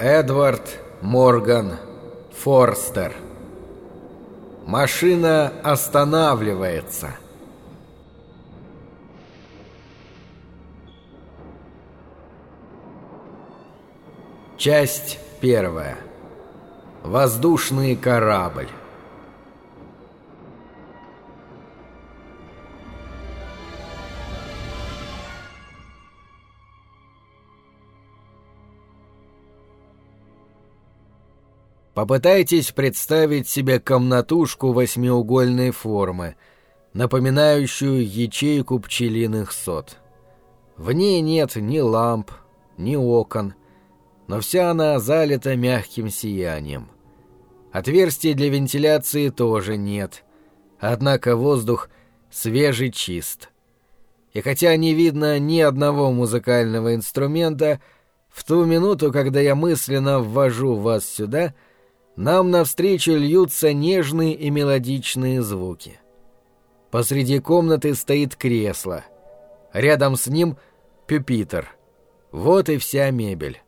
Эдвард Морган Форстер. Машина останавливается. Часть первая. Воздушный корабль. Попытайтесь представить себе комнатушку восьмиугольной формы, напоминающую ячейку пчелиных сот. В ней нет ни ламп, ни окон, но вся она залита мягким сиянием. Отверстий для вентиляции тоже нет, однако воздух свежий чист. И хотя не видно ни одного музыкального инструмента, в ту минуту, когда я мысленно ввожу вас сюда — нам навстречу льются нежные и мелодичные звуки. Посреди комнаты стоит кресло. Рядом с ним пюпитр. Вот и вся мебель.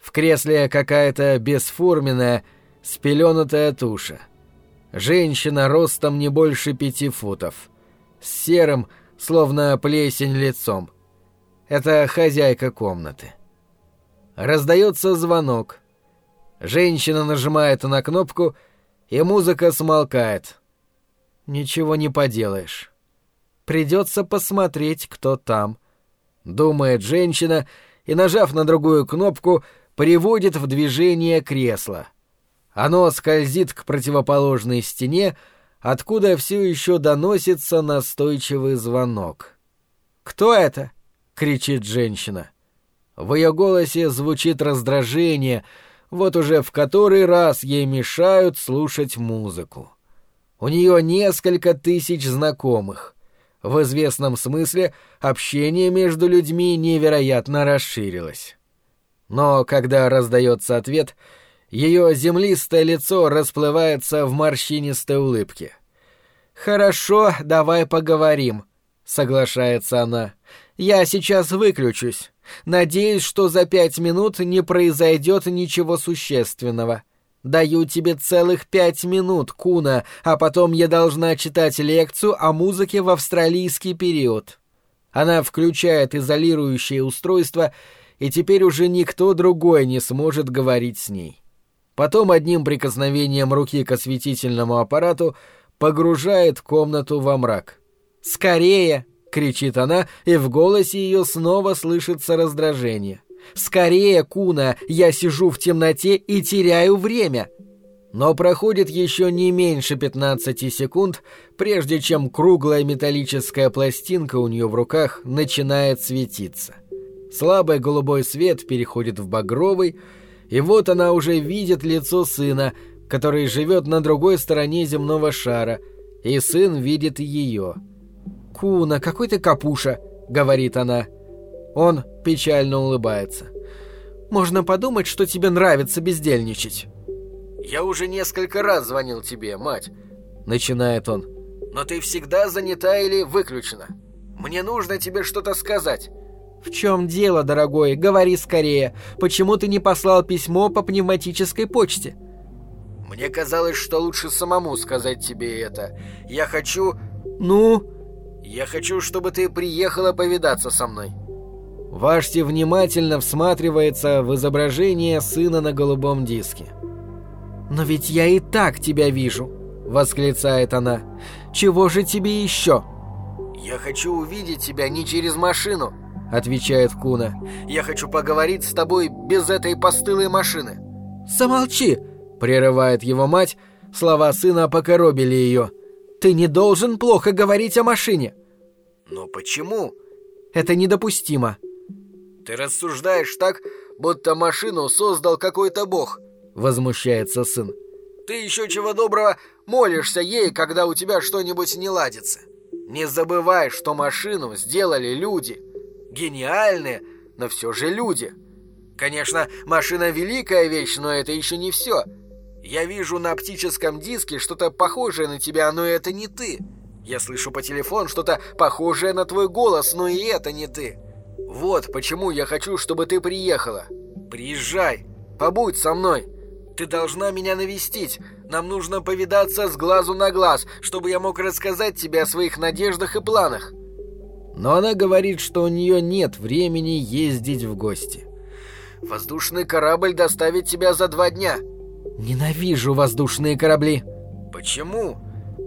В кресле какая-то бесформенная, спеленутая туша. Женщина ростом не больше пяти футов. С серым, словно плесень лицом. Это хозяйка комнаты. Раздается звонок. Женщина нажимает на кнопку, и музыка смолкает. Ничего не поделаешь. Придется посмотреть, кто там. Думает женщина, и, нажав на другую кнопку, приводит в движение кресло. Оно скользит к противоположной стене, откуда все еще доносится настойчивый звонок. «Кто это?» — кричит женщина. В ее голосе звучит раздражение — вот уже в который раз ей мешают слушать музыку. У нее несколько тысяч знакомых. В известном смысле общение между людьми невероятно расширилось. Но когда раздается ответ, ее землистое лицо расплывается в морщинистой улыбке. «Хорошо, давай поговорим», — соглашается она. «Я сейчас выключусь. Надеюсь, что за пять минут не произойдет ничего существенного. Даю тебе целых пять минут, Куна, а потом я должна читать лекцию о музыке в австралийский период. Она включает изолирующее устройство, и теперь уже никто другой не сможет говорить с ней. Потом одним прикосновением руки к осветительному аппарату погружает комнату во мрак. «Скорее!» Кричит она, и в голосе ее снова слышится раздражение. «Скорее, Куна, я сижу в темноте и теряю время!» Но проходит еще не меньше 15 секунд, прежде чем круглая металлическая пластинка у нее в руках начинает светиться. Слабый голубой свет переходит в багровый, и вот она уже видит лицо сына, который живет на другой стороне земного шара, и сын видит ее — «Куна, какой ты капуша!» — говорит она. Он печально улыбается. «Можно подумать, что тебе нравится бездельничать». «Я уже несколько раз звонил тебе, мать», — начинает он. «Но ты всегда занята или выключена. Мне нужно тебе что-то сказать». «В чем дело, дорогой? Говори скорее. Почему ты не послал письмо по пневматической почте?» «Мне казалось, что лучше самому сказать тебе это. Я хочу...» «Ну?» Я хочу, чтобы ты приехала повидаться со мной». Вашти внимательно всматривается в изображение сына на голубом диске. «Но ведь я и так тебя вижу», — восклицает она. «Чего же тебе еще?» «Я хочу увидеть тебя не через машину», — отвечает Куна. «Я хочу поговорить с тобой без этой постылой машины». «Замолчи!» — прерывает его мать. Слова сына покоробили ее. Ты не должен плохо говорить о машине. Но почему? Это недопустимо. Ты рассуждаешь так, будто машину создал какой-то бог, возмущается сын. Ты еще чего доброго молишься ей, когда у тебя что-нибудь не ладится. Не забывай, что машину сделали люди. Гениальные, но все же люди. Конечно, машина великая вещь, но это еще не все. Я вижу на оптическом диске что-то похожее на тебя, но это не ты. Я слышу по телефону что-то похожее на твой голос, но и это не ты. Вот почему я хочу, чтобы ты приехала. Приезжай. побудь со мной. Ты должна меня навестить. Нам нужно повидаться с глазу на глаз, чтобы я мог рассказать тебе о своих надеждах и планах». Но она говорит, что у нее нет времени ездить в гости. «Воздушный корабль доставит тебя за два дня». «Ненавижу воздушные корабли». «Почему?»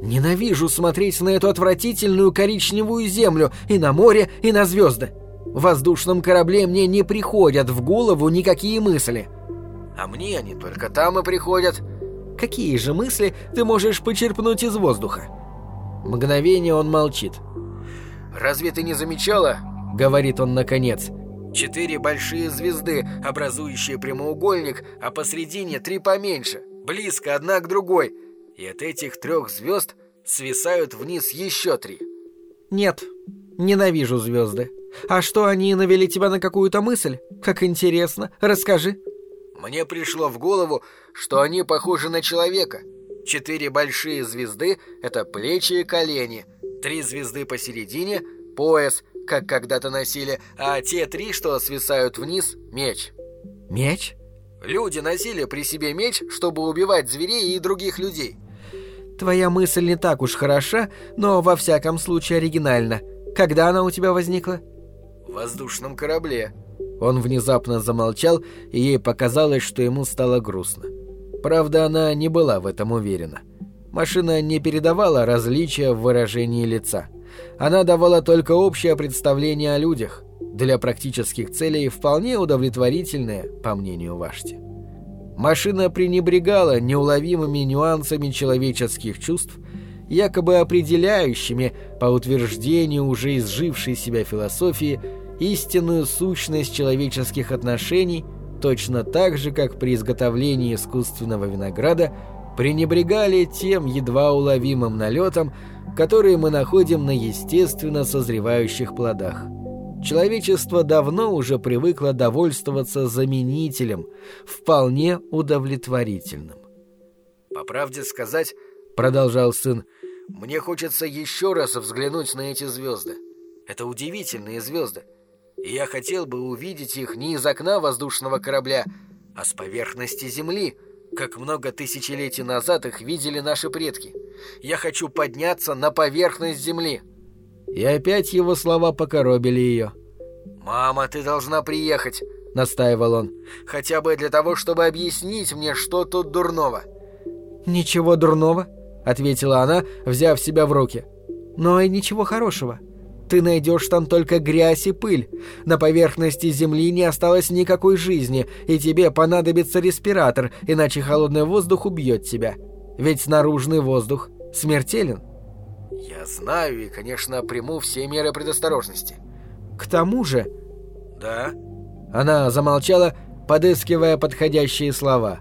«Ненавижу смотреть на эту отвратительную коричневую землю и на море, и на звезды. В воздушном корабле мне не приходят в голову никакие мысли». «А мне они только там и приходят». «Какие же мысли ты можешь почерпнуть из воздуха?» Мгновение он молчит. «Разве ты не замечала?» — говорит он наконец. «Четыре большие звезды, образующие прямоугольник, а посредине три поменьше, близко одна к другой. И от этих трех звезд свисают вниз еще три». «Нет, ненавижу звезды. А что, они навели тебя на какую-то мысль? Как интересно. Расскажи». Мне пришло в голову, что они похожи на человека. Четыре большие звезды — это плечи и колени, три звезды посередине — пояс, как когда-то носили, а те три, что свисают вниз — меч. Меч? Люди носили при себе меч, чтобы убивать зверей и других людей. Твоя мысль не так уж хороша, но во всяком случае оригинальна. Когда она у тебя возникла? В воздушном корабле. Он внезапно замолчал, и ей показалось, что ему стало грустно. Правда, она не была в этом уверена. Машина не передавала различия в выражении лица. Она давала только общее представление о людях, для практических целей вполне удовлетворительное, по мнению Вашти. Машина пренебрегала неуловимыми нюансами человеческих чувств, якобы определяющими, по утверждению уже изжившей себя философии, истинную сущность человеческих отношений точно так же, как при изготовлении искусственного винограда пренебрегали тем едва уловимым налетом, который мы находим на естественно созревающих плодах. Человечество давно уже привыкло довольствоваться заменителем, вполне удовлетворительным. «По правде сказать, — продолжал сын, — мне хочется еще раз взглянуть на эти звезды. Это удивительные звезды и я хотел бы увидеть их не из окна воздушного корабля, а с поверхности Земли, как много тысячелетий назад их видели наши предки. Я хочу подняться на поверхность Земли». И опять его слова покоробили ее. «Мама, ты должна приехать», — настаивал он, — «хотя бы для того, чтобы объяснить мне, что тут дурного». «Ничего дурного», — ответила она, взяв себя в руки. «Но и ничего хорошего. Ты найдешь там только грязь и пыль. На поверхности Земли не осталось никакой жизни, и тебе понадобится респиратор, иначе холодный воздух убьет тебя. Ведь наружный воздух смертелен. Я знаю и, конечно, приму все меры предосторожности. К тому же... Да? Она замолчала, подыскивая подходящие слова.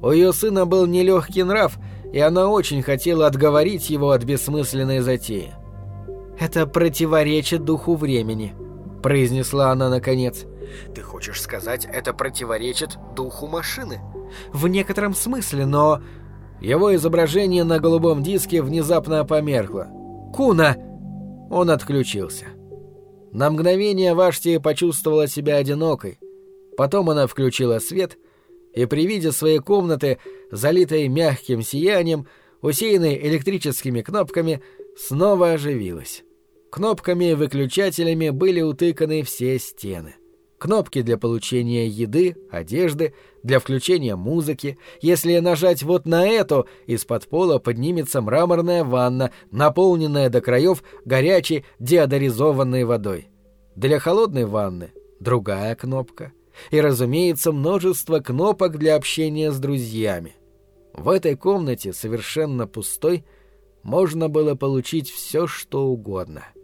У ее сына был нелегкий нрав, и она очень хотела отговорить его от бессмысленной затеи. «Это противоречит духу времени», — произнесла она наконец. «Ты хочешь сказать, это противоречит духу машины?» «В некотором смысле, но...» Его изображение на голубом диске внезапно померкло. «Куна!» Он отключился. На мгновение Вашти почувствовала себя одинокой. Потом она включила свет и при виде своей комнаты, залитой мягким сиянием, усеянной электрическими кнопками, снова оживилась. Кнопками и выключателями были утыканы все стены. Кнопки для получения еды, одежды, для включения музыки. Если нажать вот на эту, из-под пола поднимется мраморная ванна, наполненная до краев горячей деодоризованной водой. Для холодной ванны другая кнопка. И, разумеется, множество кнопок для общения с друзьями. В этой комнате, совершенно пустой, можно было получить все, что угодно —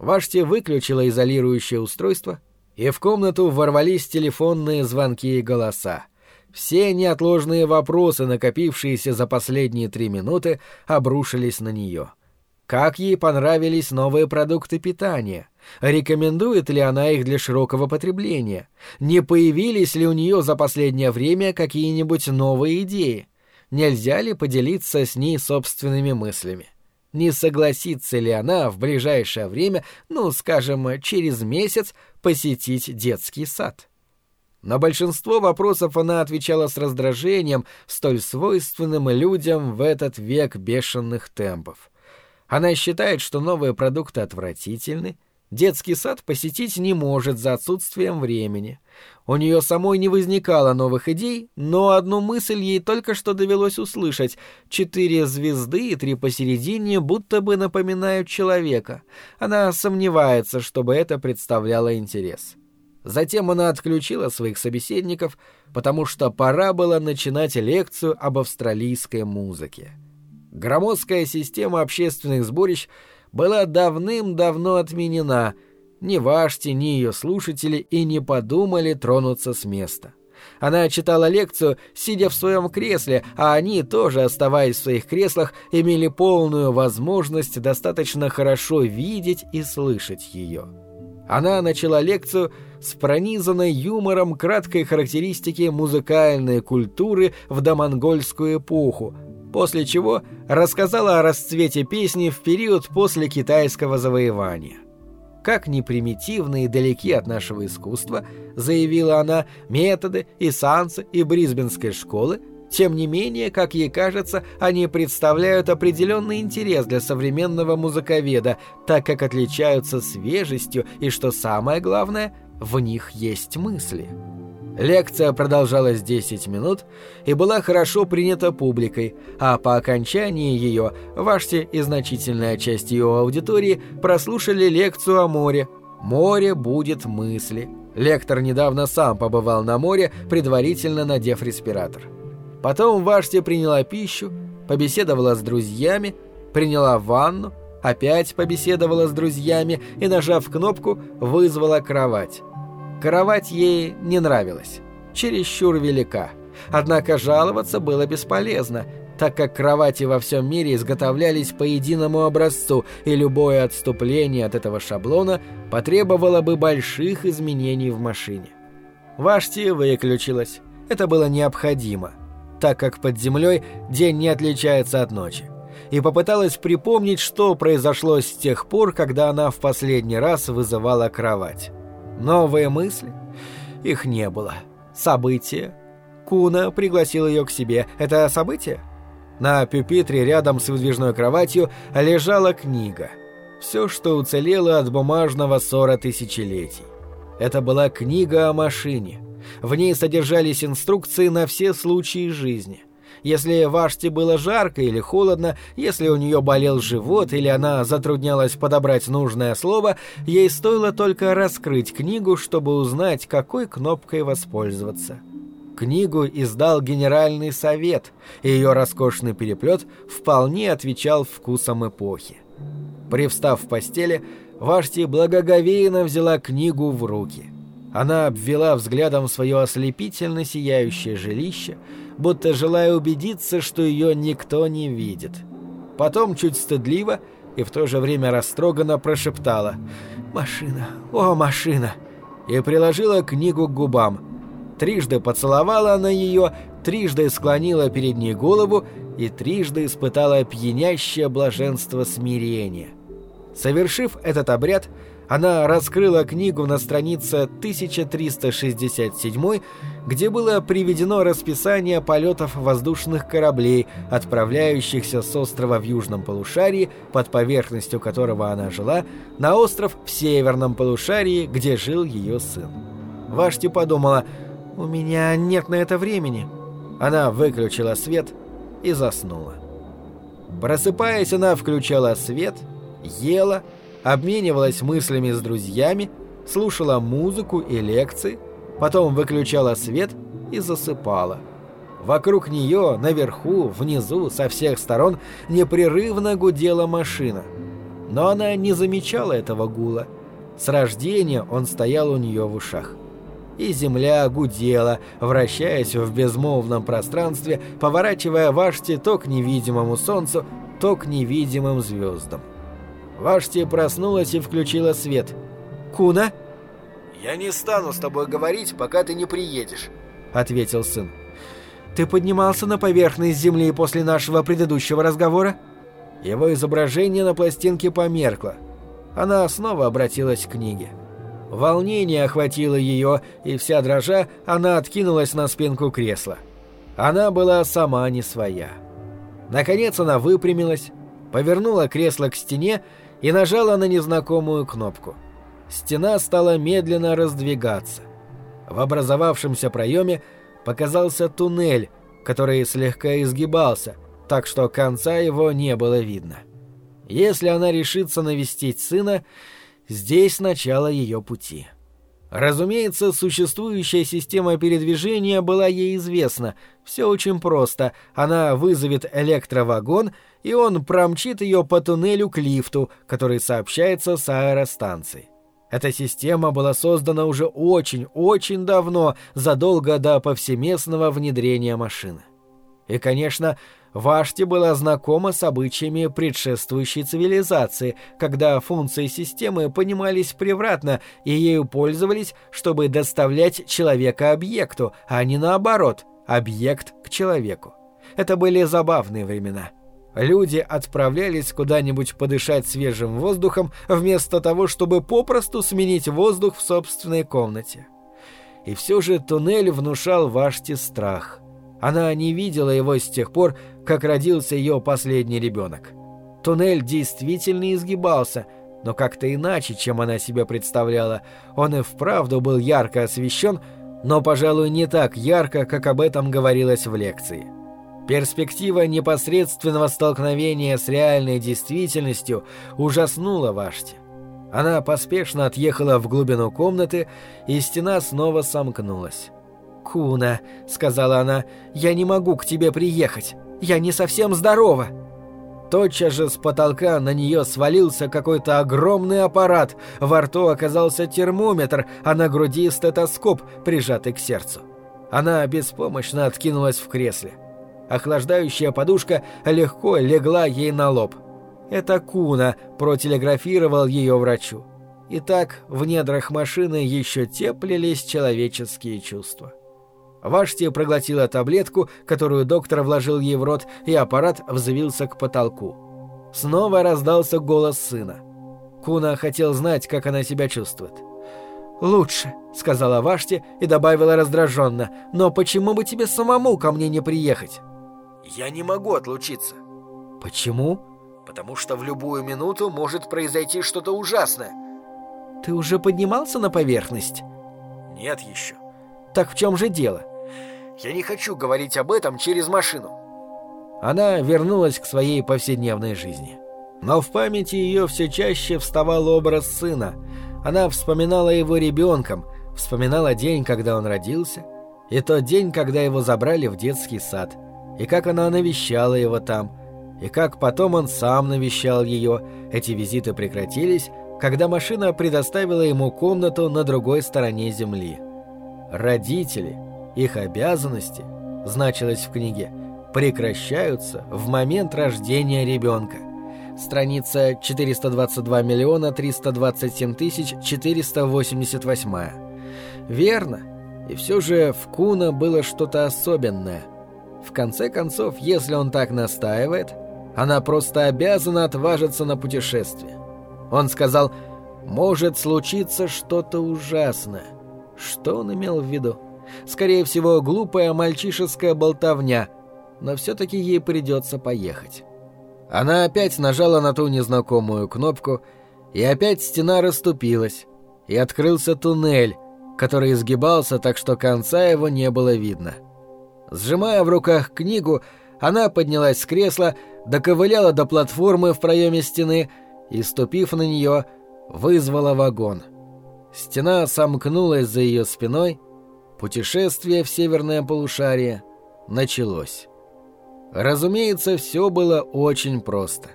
Вашти выключила изолирующее устройство, и в комнату ворвались телефонные звонки и голоса. Все неотложные вопросы, накопившиеся за последние три минуты, обрушились на нее. Как ей понравились новые продукты питания? Рекомендует ли она их для широкого потребления? Не появились ли у нее за последнее время какие-нибудь новые идеи? Нельзя ли поделиться с ней собственными мыслями? — не согласится ли она в ближайшее время, ну, скажем, через месяц, посетить детский сад. На большинство вопросов она отвечала с раздражением, столь свойственным людям в этот век бешеных темпов. Она считает, что новые продукты отвратительны, детский сад посетить не может за отсутствием времени. У нее самой не возникало новых идей, но одну мысль ей только что довелось услышать. Четыре звезды и три посередине будто бы напоминают человека. Она сомневается, чтобы это представляло интерес. Затем она отключила своих собеседников, потому что пора было начинать лекцию об австралийской музыке. Громоздкая система общественных сборищ была давным-давно отменена. Ни Вашти, ни ее слушатели и не подумали тронуться с места. Она читала лекцию, сидя в своем кресле, а они, тоже оставаясь в своих креслах, имели полную возможность достаточно хорошо видеть и слышать ее. Она начала лекцию с пронизанной юмором краткой характеристики музыкальной культуры в домонгольскую эпоху, после чего рассказала о расцвете песни в период после китайского завоевания. Как ни примитивны и далеки от нашего искусства, заявила она, методы и сансы и брисбенской школы тем не менее, как ей кажется, они представляют определенный интерес для современного музыковеда, так как отличаются свежестью и, что самое главное, в них есть мысли. Лекция продолжалась 10 минут и была хорошо принята публикой, а по окончании ее Вашти и значительная часть ее аудитории прослушали лекцию о море. «Море будет мысли». Лектор недавно сам побывал на море, предварительно надев респиратор. Потом Вашти приняла пищу, побеседовала с друзьями, приняла ванну, опять побеседовала с друзьями и, нажав кнопку, вызвала кровать. Кровать ей не нравилась, чересчур велика. Однако жаловаться было бесполезно, так как кровати во всем мире изготовлялись по единому образцу, и любое отступление от этого шаблона потребовало бы больших изменений в машине. Вашти выключилась. Это было необходимо так как под землей день не отличается от ночи, и попыталась припомнить, что произошло с тех пор, когда она в последний раз вызывала кровать. Новые мысли? Их не было. События? Куна пригласил ее к себе. Это событие? На пюпитре рядом с выдвижной кроватью лежала книга. Все, что уцелело от бумажного ссора тысячелетий. Это была книга о машине — в ней содержались инструкции на все случаи жизни. Если Ваште было жарко или холодно, если у нее болел живот или она затруднялась подобрать нужное слово, ей стоило только раскрыть книгу, чтобы узнать, какой кнопкой воспользоваться. Книгу издал Генеральный совет, и ее роскошный переплет вполне отвечал вкусам эпохи. Привстав в постели, Вашти благоговейно взяла книгу в руки – она обвела взглядом свое ослепительно сияющее жилище, будто желая убедиться, что ее никто не видит. Потом чуть стыдливо и в то же время растроганно прошептала «Машина! О, машина!» и приложила книгу к губам. Трижды поцеловала она ее, трижды склонила перед ней голову и трижды испытала пьянящее блаженство смирения. Совершив этот обряд, она раскрыла книгу на странице 1367, где было приведено расписание полетов воздушных кораблей, отправляющихся с острова в южном полушарии, под поверхностью которого она жила, на остров в северном полушарии, где жил ее сын. Вашти подумала, «У меня нет на это времени». Она выключила свет и заснула. Просыпаясь, она включала свет, ела, обменивалась мыслями с друзьями, слушала музыку и лекции, потом выключала свет и засыпала. Вокруг нее, наверху, внизу, со всех сторон непрерывно гудела машина. Но она не замечала этого гула. С рождения он стоял у нее в ушах. И земля гудела, вращаясь в безмолвном пространстве, поворачивая Вашти то к невидимому солнцу, то к невидимым звездам. Вашти проснулась и включила свет. «Куна?» «Я не стану с тобой говорить, пока ты не приедешь», — ответил сын. «Ты поднимался на поверхность Земли после нашего предыдущего разговора?» Его изображение на пластинке померкло. Она снова обратилась к книге. Волнение охватило ее, и вся дрожа она откинулась на спинку кресла. Она была сама не своя. Наконец она выпрямилась, повернула кресло к стене и нажала на незнакомую кнопку. Стена стала медленно раздвигаться. В образовавшемся проеме показался туннель, который слегка изгибался, так что конца его не было видно. Если она решится навестить сына, Здесь начало ее пути. Разумеется, существующая система передвижения была ей известна. Все очень просто. Она вызовет электровагон, и он промчит ее по туннелю к лифту, который сообщается с аэростанцией. Эта система была создана уже очень-очень давно, задолго до повсеместного внедрения машины. И, конечно, Вашти была знакома с обычаями предшествующей цивилизации, когда функции системы понимались превратно и ею пользовались, чтобы доставлять человека объекту, а не наоборот, объект к человеку. Это были забавные времена. Люди отправлялись куда-нибудь подышать свежим воздухом, вместо того, чтобы попросту сменить воздух в собственной комнате. И все же туннель внушал Вашти страх. Она не видела его с тех пор, как родился ее последний ребенок. Туннель действительно изгибался, но как-то иначе, чем она себе представляла. Он и вправду был ярко освещен, но, пожалуй, не так ярко, как об этом говорилось в лекции. Перспектива непосредственного столкновения с реальной действительностью ужаснула Вашти. Она поспешно отъехала в глубину комнаты, и стена снова сомкнулась. «Куна», — сказала она, — «я не могу к тебе приехать. Я не совсем здорова». Тотчас же с потолка на нее свалился какой-то огромный аппарат, во рту оказался термометр, а на груди стетоскоп, прижатый к сердцу. Она беспомощно откинулась в кресле. Охлаждающая подушка легко легла ей на лоб. Это Куна протелеграфировал ее врачу. Итак, в недрах машины еще теплились человеческие чувства. Вашти проглотила таблетку, которую доктор вложил ей в рот, и аппарат взвился к потолку. Снова раздался голос сына. Куна хотел знать, как она себя чувствует. «Лучше», — сказала Вашти и добавила раздраженно, «но почему бы тебе самому ко мне не приехать?» «Я не могу отлучиться». «Почему?» «Потому что в любую минуту может произойти что-то ужасное». «Ты уже поднимался на поверхность?» «Нет еще». «Так в чем же дело?» Я не хочу говорить об этом через машину. Она вернулась к своей повседневной жизни. Но в памяти ее все чаще вставал образ сына. Она вспоминала его ребенком, вспоминала день, когда он родился, и тот день, когда его забрали в детский сад, и как она навещала его там, и как потом он сам навещал ее. Эти визиты прекратились, когда машина предоставила ему комнату на другой стороне земли. Родители — их обязанности, значилось в книге, прекращаются в момент рождения ребенка. Страница 422 миллиона 327 тысяч 488. Верно. И все же в Куна было что-то особенное. В конце концов, если он так настаивает, она просто обязана отважиться на путешествие. Он сказал «может случиться что-то ужасное». Что он имел в виду? Скорее всего, глупая мальчишеская болтовня, но все-таки ей придется поехать. Она опять нажала на ту незнакомую кнопку, и опять стена расступилась, и открылся туннель, который изгибался так, что конца его не было видно. Сжимая в руках книгу, она поднялась с кресла, доковыляла до платформы в проеме стены и, ступив на нее, вызвала вагон. Стена сомкнулась за ее спиной, Путешествие в северное полушарие началось. Разумеется, все было очень просто.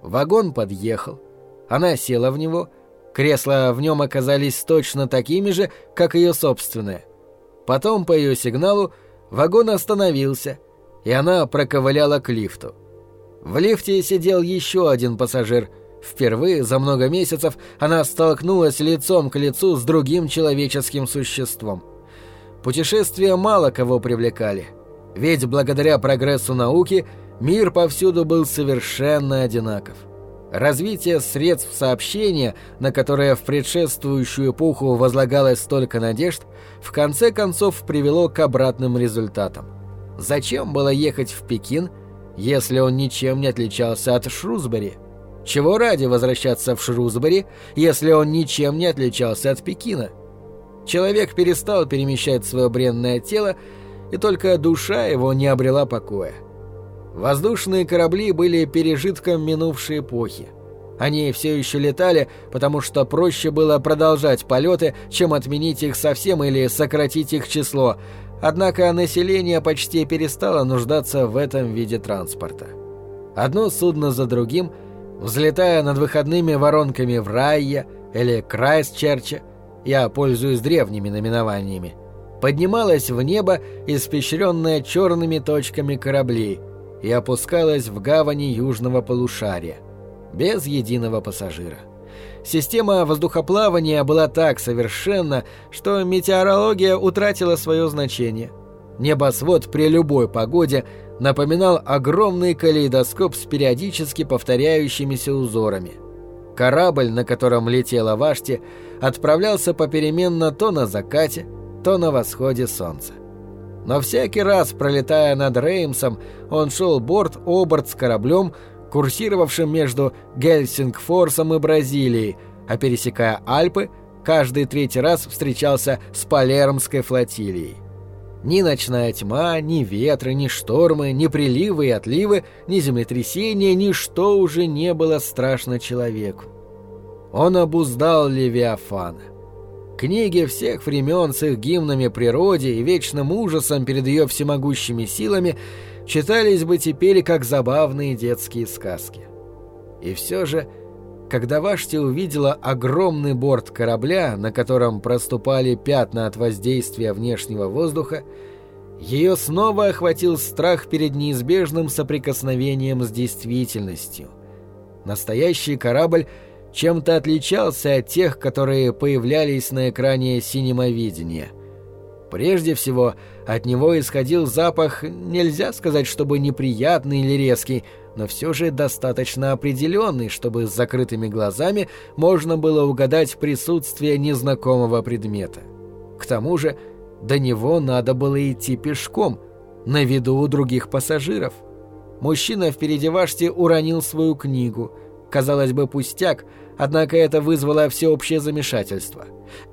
Вагон подъехал, она села в него, кресла в нем оказались точно такими же, как ее собственное. Потом, по ее сигналу, вагон остановился, и она проковыляла к лифту. В лифте сидел еще один пассажир. Впервые за много месяцев она столкнулась лицом к лицу с другим человеческим существом — Путешествия мало кого привлекали. Ведь благодаря прогрессу науки мир повсюду был совершенно одинаков. Развитие средств сообщения, на которое в предшествующую эпоху возлагалось столько надежд, в конце концов привело к обратным результатам. Зачем было ехать в Пекин, если он ничем не отличался от Шрусбери? Чего ради возвращаться в Шрусбери, если он ничем не отличался от Пекина? Человек перестал перемещать свое бренное тело, и только душа его не обрела покоя. Воздушные корабли были пережитком минувшей эпохи. Они все еще летали, потому что проще было продолжать полеты, чем отменить их совсем или сократить их число, однако население почти перестало нуждаться в этом виде транспорта. Одно судно за другим, взлетая над выходными воронками в Райе или Крайстчерче, я пользуюсь древними наименованиями, поднималось в небо, испещренное черными точками кораблей – и опускалась в гавани южного полушария, без единого пассажира. Система воздухоплавания была так совершенна, что метеорология утратила свое значение. Небосвод при любой погоде напоминал огромный калейдоскоп с периодически повторяющимися узорами. Корабль, на котором летела Вашти, отправлялся попеременно то на закате, то на восходе солнца. Но всякий раз, пролетая над Реймсом, он шел борт-оборт с кораблем, курсировавшим между Гельсингфорсом и Бразилией, а пересекая Альпы, каждый третий раз встречался с Палермской флотилией. Ни ночная тьма, ни ветры, ни штормы, ни приливы и отливы, ни землетрясения, ничто уже не было страшно человеку. Он обуздал Левиафана. Книги всех времен с их гимнами природе и вечным ужасом перед ее всемогущими силами читались бы теперь как забавные детские сказки. И все же, когда Вашти увидела огромный борт корабля, на котором проступали пятна от воздействия внешнего воздуха, ее снова охватил страх перед неизбежным соприкосновением с действительностью. Настоящий корабль — чем-то отличался от тех, которые появлялись на экране синемовидения. Прежде всего, от него исходил запах, нельзя сказать, чтобы неприятный или резкий, но все же достаточно определенный, чтобы с закрытыми глазами можно было угадать присутствие незнакомого предмета. К тому же, до него надо было идти пешком, на виду у других пассажиров. Мужчина впереди Вашти уронил свою книгу. Казалось бы, пустяк — Однако это вызвало всеобщее замешательство.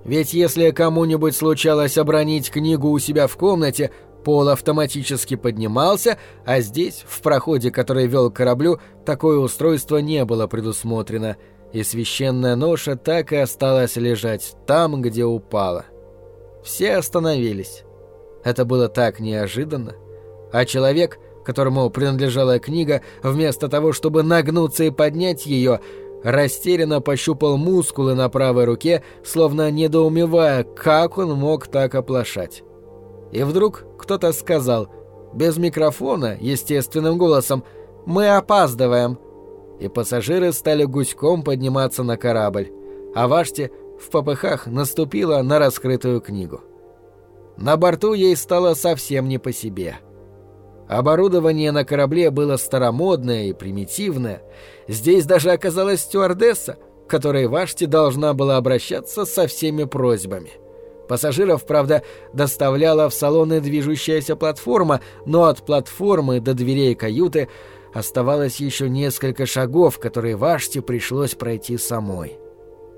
Ведь если кому-нибудь случалось обронить книгу у себя в комнате, пол автоматически поднимался, а здесь, в проходе, который вел к кораблю, такое устройство не было предусмотрено, и священная ноша так и осталась лежать там, где упала. Все остановились. Это было так неожиданно. А человек, которому принадлежала книга, вместо того, чтобы нагнуться и поднять ее, растерянно пощупал мускулы на правой руке, словно недоумевая, как он мог так оплошать. И вдруг кто-то сказал, без микрофона, естественным голосом, «Мы опаздываем!» И пассажиры стали гуськом подниматься на корабль, а Вашти в попыхах наступила на раскрытую книгу. На борту ей стало совсем не по себе — Оборудование на корабле было старомодное и примитивное. Здесь даже оказалась стюардесса, к которой Вашти должна была обращаться со всеми просьбами. Пассажиров, правда, доставляла в салоны движущаяся платформа, но от платформы до дверей каюты оставалось еще несколько шагов, которые Вашти пришлось пройти самой.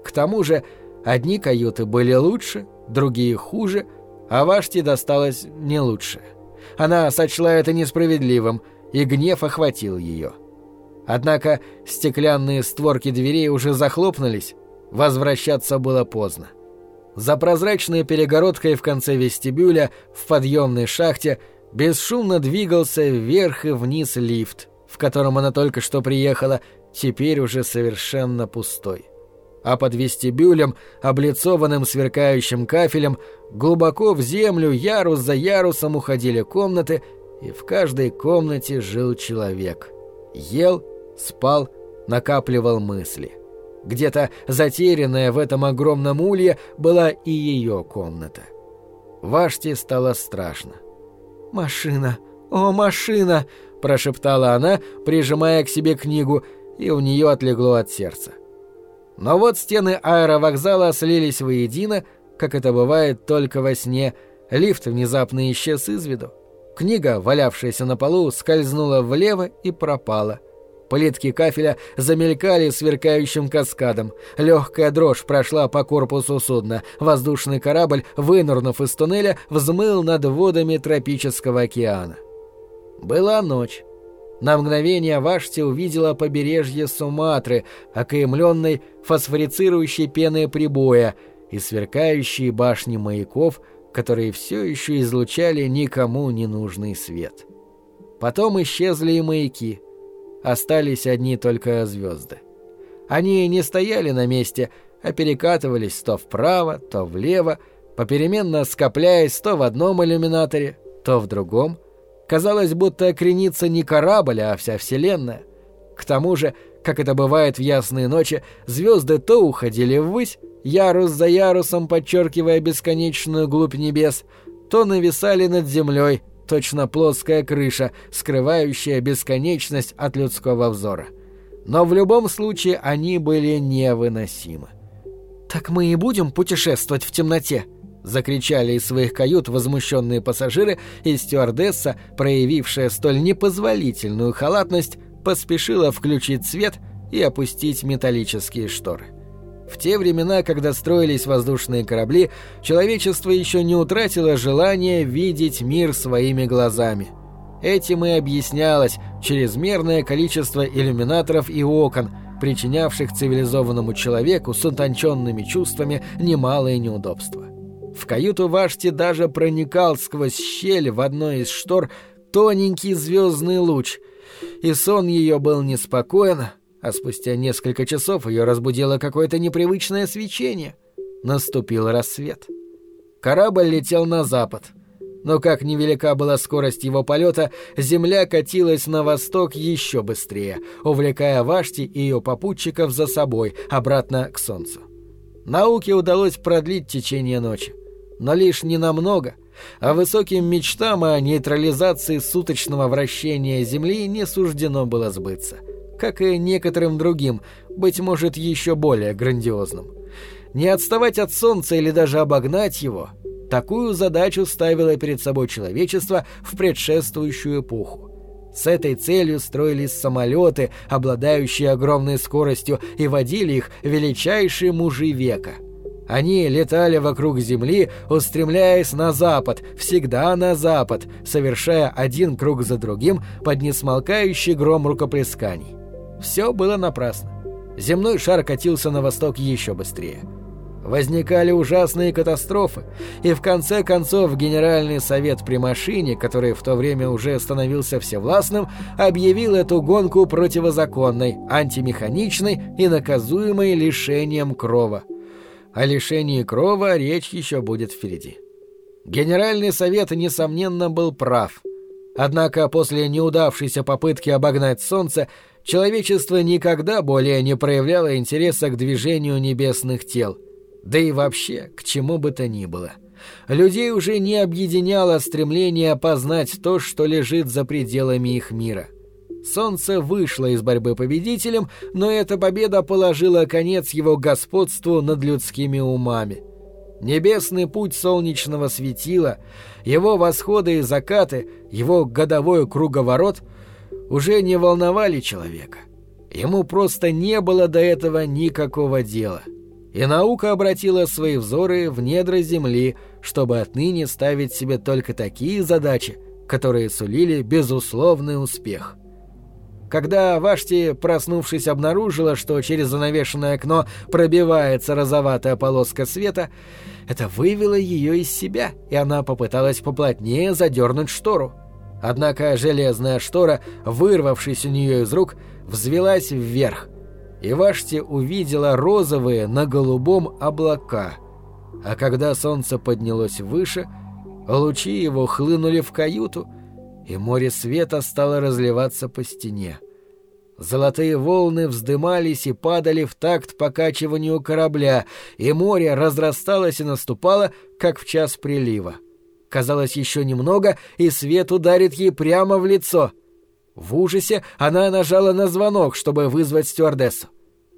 К тому же одни каюты были лучше, другие хуже, а Вашти досталось не лучше. Она сочла это несправедливым, и гнев охватил ее. Однако стеклянные створки дверей уже захлопнулись, возвращаться было поздно. За прозрачной перегородкой в конце вестибюля в подъемной шахте бесшумно двигался вверх и вниз лифт, в котором она только что приехала, теперь уже совершенно пустой а под вестибюлем, облицованным сверкающим кафелем, глубоко в землю ярус за ярусом уходили комнаты, и в каждой комнате жил человек. Ел, спал, накапливал мысли. Где-то затерянная в этом огромном улье была и ее комната. Ваште стало страшно. «Машина! О, машина!» – прошептала она, прижимая к себе книгу – и у нее отлегло от сердца. Но вот стены аэровокзала слились воедино, как это бывает только во сне, лифт внезапно исчез из виду. Книга, валявшаяся на полу, скользнула влево и пропала. Плитки кафеля замелькали сверкающим каскадом. Легкая дрожь прошла по корпусу судна. Воздушный корабль, вынырнув из туннеля, взмыл над водами тропического океана. Была ночь. На мгновение Вашти увидела побережье Суматры, окаемленной фосфорицирующей пеной прибоя и сверкающие башни маяков, которые все еще излучали никому не нужный свет. Потом исчезли и маяки. Остались одни только звезды. Они не стояли на месте, а перекатывались то вправо, то влево, попеременно скопляясь то в одном иллюминаторе, то в другом — Казалось, будто кренится не корабль, а вся Вселенная. К тому же, как это бывает в ясные ночи, звезды то уходили ввысь, ярус за ярусом подчеркивая бесконечную глубь небес, то нависали над землей, точно плоская крыша, скрывающая бесконечность от людского взора. Но в любом случае они были невыносимы. «Так мы и будем путешествовать в темноте?» Закричали из своих кают возмущенные пассажиры, и стюардесса, проявившая столь непозволительную халатность, поспешила включить свет и опустить металлические шторы. В те времена, когда строились воздушные корабли, человечество еще не утратило желания видеть мир своими глазами. Этим и объяснялось чрезмерное количество иллюминаторов и окон, причинявших цивилизованному человеку с утонченными чувствами немалые неудобства. В каюту Вашти даже проникал сквозь щель в одной из штор тоненький звездный луч, и сон ее был неспокоен, а спустя несколько часов ее разбудило какое-то непривычное свечение. Наступил рассвет. Корабль летел на запад, но как невелика была скорость его полета, земля катилась на восток еще быстрее, увлекая Вашти и ее попутчиков за собой, обратно к солнцу. Науке удалось продлить течение ночи но лишь ненамного, а высоким мечтам о нейтрализации суточного вращения Земли не суждено было сбыться, как и некоторым другим, быть может, еще более грандиозным. Не отставать от Солнца или даже обогнать его – такую задачу ставило перед собой человечество в предшествующую эпоху. С этой целью строились самолеты, обладающие огромной скоростью, и водили их величайшие мужи века – они летали вокруг Земли, устремляясь на запад, всегда на запад, совершая один круг за другим под несмолкающий гром рукоплесканий. Все было напрасно. Земной шар катился на восток еще быстрее. Возникали ужасные катастрофы, и в конце концов Генеральный совет при машине, который в то время уже становился всевластным, объявил эту гонку противозаконной, антимеханичной и наказуемой лишением крова – о лишении крова речь еще будет впереди. Генеральный совет, несомненно, был прав. Однако после неудавшейся попытки обогнать Солнце, человечество никогда более не проявляло интереса к движению небесных тел. Да и вообще, к чему бы то ни было. Людей уже не объединяло стремление познать то, что лежит за пределами их мира. Солнце вышло из борьбы победителем, но эта победа положила конец его господству над людскими умами. Небесный путь солнечного светила, его восходы и закаты, его годовой круговорот уже не волновали человека. Ему просто не было до этого никакого дела. И наука обратила свои взоры в недра Земли, чтобы отныне ставить себе только такие задачи, которые сулили безусловный успех. Когда Вашти, проснувшись, обнаружила, что через занавешенное окно пробивается розоватая полоска света, это вывело ее из себя, и она попыталась поплотнее задернуть штору. Однако железная штора, вырвавшись у нее из рук, взвелась вверх, и Вашти увидела розовые на голубом облака. А когда солнце поднялось выше, лучи его хлынули в каюту, и море света стало разливаться по стене. Золотые волны вздымались и падали в такт покачиванию корабля, и море разрасталось и наступало, как в час прилива. Казалось, еще немного, и свет ударит ей прямо в лицо. В ужасе она нажала на звонок, чтобы вызвать стюардессу.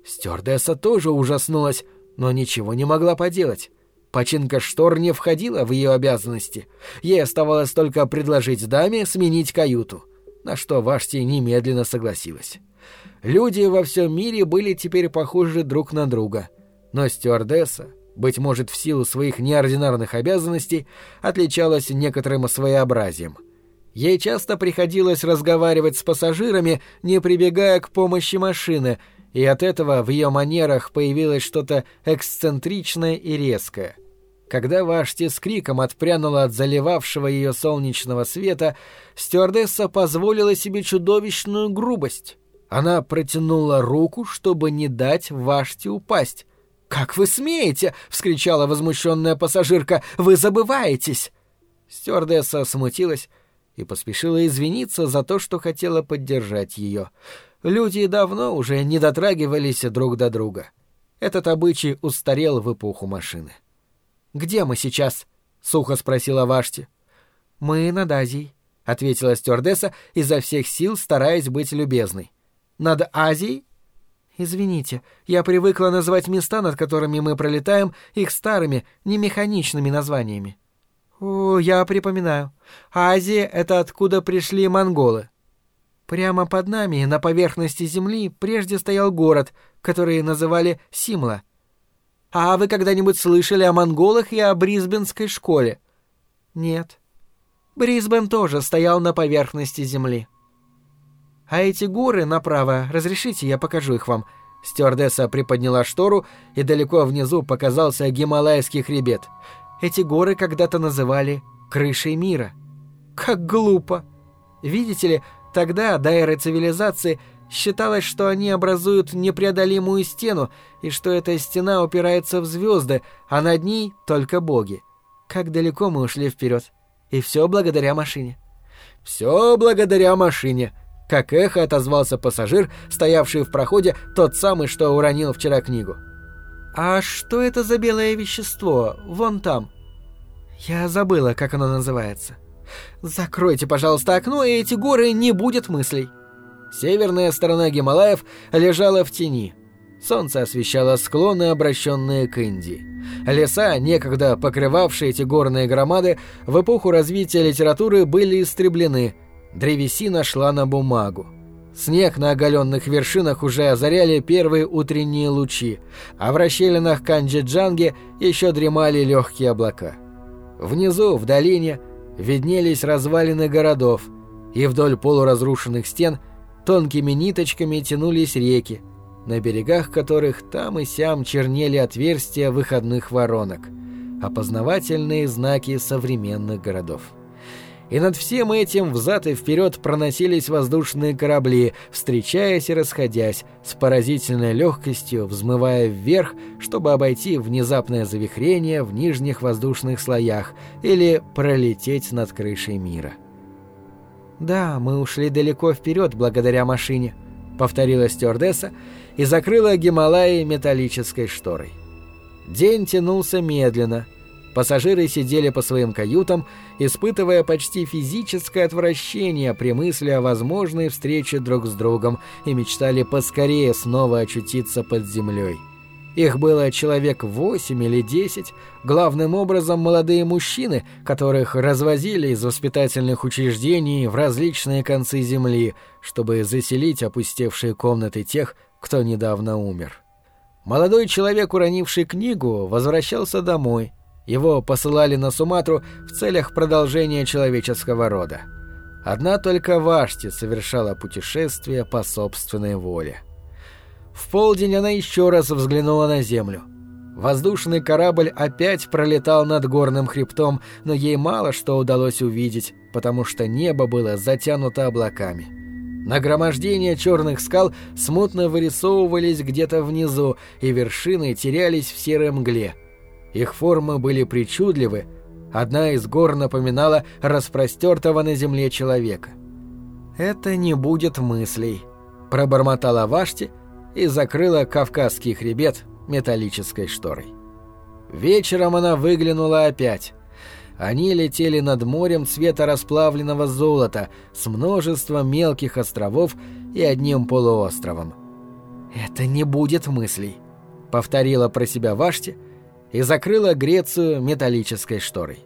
Стюардесса тоже ужаснулась, но ничего не могла поделать. Починка штор не входила в ее обязанности. Ей оставалось только предложить даме сменить каюту, на что Вашти немедленно согласилась. Люди во всем мире были теперь похожи друг на друга, но стюардесса, быть может, в силу своих неординарных обязанностей, отличалась некоторым своеобразием. Ей часто приходилось разговаривать с пассажирами, не прибегая к помощи машины, и от этого в ее манерах появилось что-то эксцентричное и резкое. Когда Вашти с криком отпрянула от заливавшего ее солнечного света, стюардесса позволила себе чудовищную грубость. Она протянула руку, чтобы не дать Вашти упасть. «Как вы смеете?» — вскричала возмущенная пассажирка. «Вы забываетесь!» Стюардесса смутилась и поспешила извиниться за то, что хотела поддержать ее. Люди давно уже не дотрагивались друг до друга. Этот обычай устарел в эпоху машины. «Где мы сейчас?» — сухо спросила Вашти. «Мы над Азией», — ответила стюардесса, изо всех сил стараясь быть любезной. «Над Азией?» «Извините, я привыкла называть места, над которыми мы пролетаем, их старыми, немеханичными названиями». «О, я припоминаю. Азия — это откуда пришли монголы. Прямо под нами, на поверхности земли, прежде стоял город, который называли Симла. А вы когда-нибудь слышали о монголах и о Брисбенской школе?» «Нет». Брисбен тоже стоял на поверхности земли. А эти горы направо, разрешите, я покажу их вам». Стюардесса приподняла штору, и далеко внизу показался Гималайский хребет. Эти горы когда-то называли «крышей мира». Как глупо! Видите ли, тогда, до эры цивилизации, считалось, что они образуют непреодолимую стену, и что эта стена упирается в звезды, а над ней только боги. Как далеко мы ушли вперед. И все благодаря машине. Все благодаря машине, как эхо отозвался пассажир, стоявший в проходе, тот самый, что уронил вчера книгу. «А что это за белое вещество? Вон там». «Я забыла, как оно называется». «Закройте, пожалуйста, окно, и эти горы не будет мыслей». Северная сторона Гималаев лежала в тени. Солнце освещало склоны, обращенные к Индии. Леса, некогда покрывавшие эти горные громады, в эпоху развития литературы были истреблены – Древесина шла на бумагу. Снег на оголенных вершинах уже озаряли первые утренние лучи, а в расщелинах Канджи-Джанги еще дремали легкие облака. Внизу, в долине, виднелись развалины городов, и вдоль полуразрушенных стен тонкими ниточками тянулись реки, на берегах которых там и сям чернели отверстия выходных воронок, опознавательные знаки современных городов и над всем этим взад и вперед проносились воздушные корабли, встречаясь и расходясь, с поразительной легкостью взмывая вверх, чтобы обойти внезапное завихрение в нижних воздушных слоях или пролететь над крышей мира. «Да, мы ушли далеко вперед благодаря машине», — повторила стюардесса и закрыла Гималаи металлической шторой. День тянулся медленно — Пассажиры сидели по своим каютам, испытывая почти физическое отвращение при мысли о возможной встрече друг с другом и мечтали поскорее снова очутиться под землей. Их было человек восемь или десять, главным образом молодые мужчины, которых развозили из воспитательных учреждений в различные концы земли, чтобы заселить опустевшие комнаты тех, кто недавно умер. Молодой человек, уронивший книгу, возвращался домой, его посылали на Суматру в целях продолжения человеческого рода. Одна только Вашти совершала путешествие по собственной воле. В полдень она еще раз взглянула на землю. Воздушный корабль опять пролетал над горным хребтом, но ей мало что удалось увидеть, потому что небо было затянуто облаками. Нагромождения черных скал смутно вырисовывались где-то внизу, и вершины терялись в серой мгле – их формы были причудливы, одна из гор напоминала распростертого на земле человека. «Это не будет мыслей», — пробормотала Вашти и закрыла Кавказский хребет металлической шторой. Вечером она выглянула опять. Они летели над морем цвета расплавленного золота с множеством мелких островов и одним полуостровом. «Это не будет мыслей», — повторила про себя Вашти и закрыла Грецию металлической шторой.